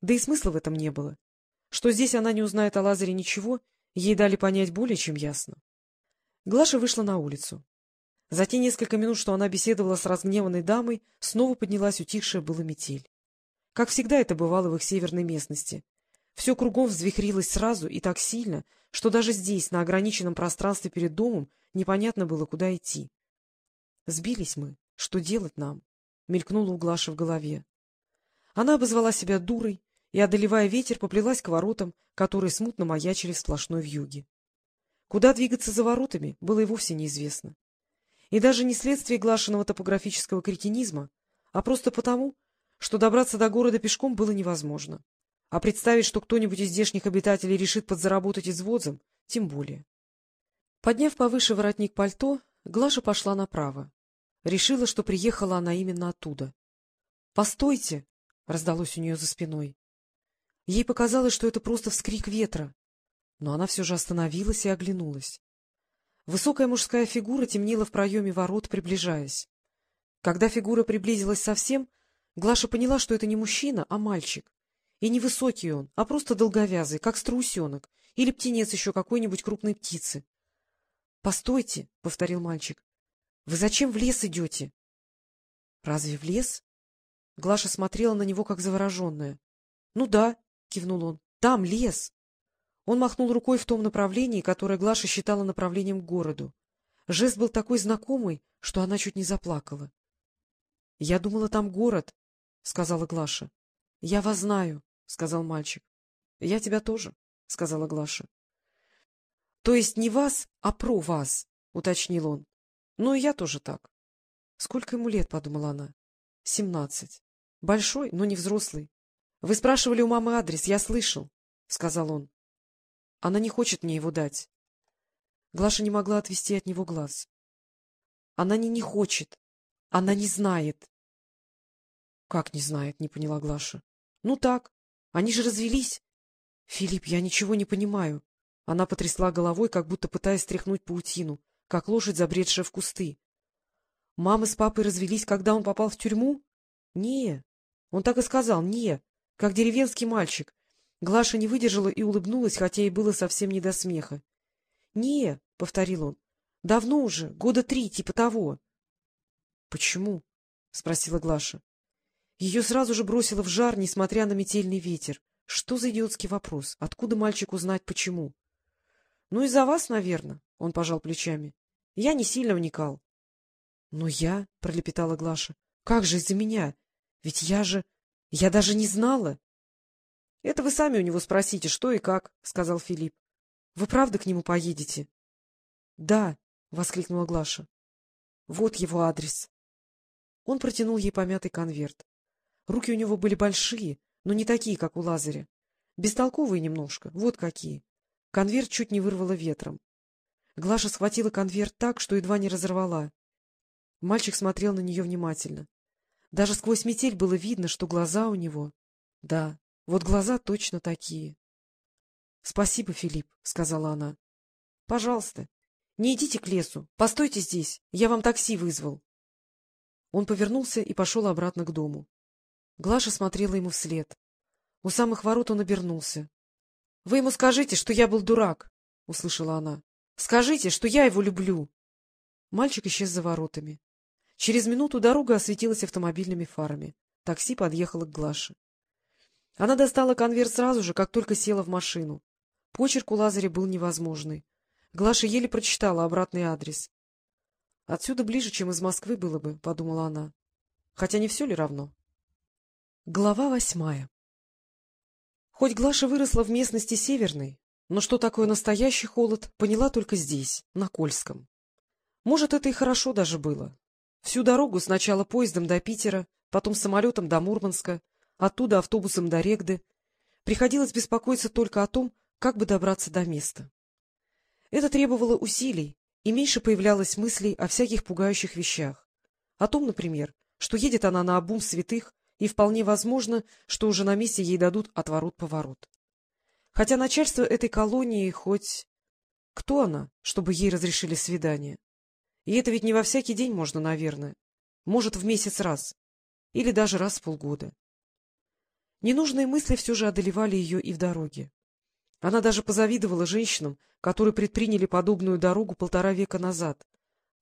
Да и смысла в этом не было. Что здесь она не узнает о Лазаре ничего, ей дали понять более чем ясно. Глаша вышла на улицу. За те несколько минут, что она беседовала с разгневанной дамой, снова поднялась утихшая была метель. Как всегда это бывало в их северной местности. Все кругом взвихрилось сразу и так сильно, что даже здесь, на ограниченном пространстве перед домом, непонятно было, куда идти. Сбились мы. Что делать нам? Мелькнула у Глаши в голове. Она обозвала себя дурой и, одолевая ветер, поплелась к воротам, которые смутно маячили в сплошной вьюге. Куда двигаться за воротами, было и вовсе неизвестно. И даже не следствие Глашиного топографического кретинизма, а просто потому, что добраться до города пешком было невозможно. А представить, что кто-нибудь из здешних обитателей решит подзаработать извозом, тем более. Подняв повыше воротник пальто, Глаша пошла направо. Решила, что приехала она именно оттуда. — Постойте! — раздалось у нее за спиной. Ей показалось, что это просто вскрик ветра, но она все же остановилась и оглянулась. Высокая мужская фигура темнела в проеме ворот, приближаясь. Когда фигура приблизилась совсем, Глаша поняла, что это не мужчина, а мальчик. И не высокий он, а просто долговязый, как страусенок, или птенец еще какой-нибудь крупной птицы. — Постойте, — повторил мальчик, — вы зачем в лес идете? — Разве в лес? Глаша смотрела на него, как завороженная. — Ну да, — кивнул он, — там лес. Он махнул рукой в том направлении, которое Глаша считала направлением к городу. Жест был такой знакомый, что она чуть не заплакала. — Я думала, там город, — сказала Глаша. — Я вас знаю, — сказал мальчик. — Я тебя тоже, — сказала Глаша. — То есть не вас, а про вас, — уточнил он. — Ну и я тоже так. — Сколько ему лет, — подумала она. — Семнадцать. Большой, но не взрослый. — Вы спрашивали у мамы адрес, я слышал, — сказал он. — Она не хочет мне его дать. Глаша не могла отвести от него глаз. — Она не не хочет. Она не знает. — Как не знает, — не поняла Глаша. — Ну так. Они же развелись. — Филипп, я ничего не понимаю. Она потрясла головой, как будто пытаясь стряхнуть паутину, как лошадь, забредшая в кусты. — Мама с папой развелись, когда он попал в тюрьму? — Не. Он так и сказал, не, как деревенский мальчик. Глаша не выдержала и улыбнулась, хотя и было совсем не до смеха. — Не, — повторил он, — давно уже, года три, типа того. — Почему? — спросила Глаша. Ее сразу же бросило в жар, несмотря на метельный ветер. Что за идиотский вопрос? Откуда мальчику знать, почему? — Ну, из-за вас, наверное, — он пожал плечами. — Я не сильно вникал. — Но я, — пролепетала Глаша, — как же из-за меня? Ведь я же... Я даже не знала. — Это вы сами у него спросите, что и как, — сказал Филипп. — Вы правда к нему поедете? — Да, — воскликнула Глаша. — Вот его адрес. Он протянул ей помятый конверт. Руки у него были большие, но не такие, как у Лазаря. Бестолковые немножко, вот какие. Конверт чуть не вырвало ветром. Глаша схватила конверт так, что едва не разорвала. Мальчик смотрел на нее внимательно. Даже сквозь метель было видно, что глаза у него... Да, вот глаза точно такие. — Спасибо, Филипп, — сказала она. — Пожалуйста, не идите к лесу, постойте здесь, я вам такси вызвал. Он повернулся и пошел обратно к дому. Глаша смотрела ему вслед. У самых ворот он обернулся. — Вы ему скажите, что я был дурак, — услышала она. — Скажите, что я его люблю. Мальчик исчез за воротами. Через минуту дорога осветилась автомобильными фарами. Такси подъехало к Глаше. Она достала конверт сразу же, как только села в машину. Почерк у Лазаря был невозможный. Глаша еле прочитала обратный адрес. — Отсюда ближе, чем из Москвы было бы, — подумала она. Хотя не все ли равно? Глава восьмая Хоть Глаша выросла в местности северной, но что такое настоящий холод, поняла только здесь, на Кольском. Может, это и хорошо даже было. Всю дорогу сначала поездом до Питера, потом самолетом до Мурманска, оттуда автобусом до Регды. Приходилось беспокоиться только о том, как бы добраться до места. Это требовало усилий, и меньше появлялось мыслей о всяких пугающих вещах. О том, например, что едет она на обум святых, и вполне возможно, что уже на месте ей дадут отворот-поворот. Хотя начальство этой колонии хоть... Кто она, чтобы ей разрешили свидание? И это ведь не во всякий день можно, наверное. Может, в месяц раз. Или даже раз в полгода. Ненужные мысли все же одолевали ее и в дороге. Она даже позавидовала женщинам, которые предприняли подобную дорогу полтора века назад,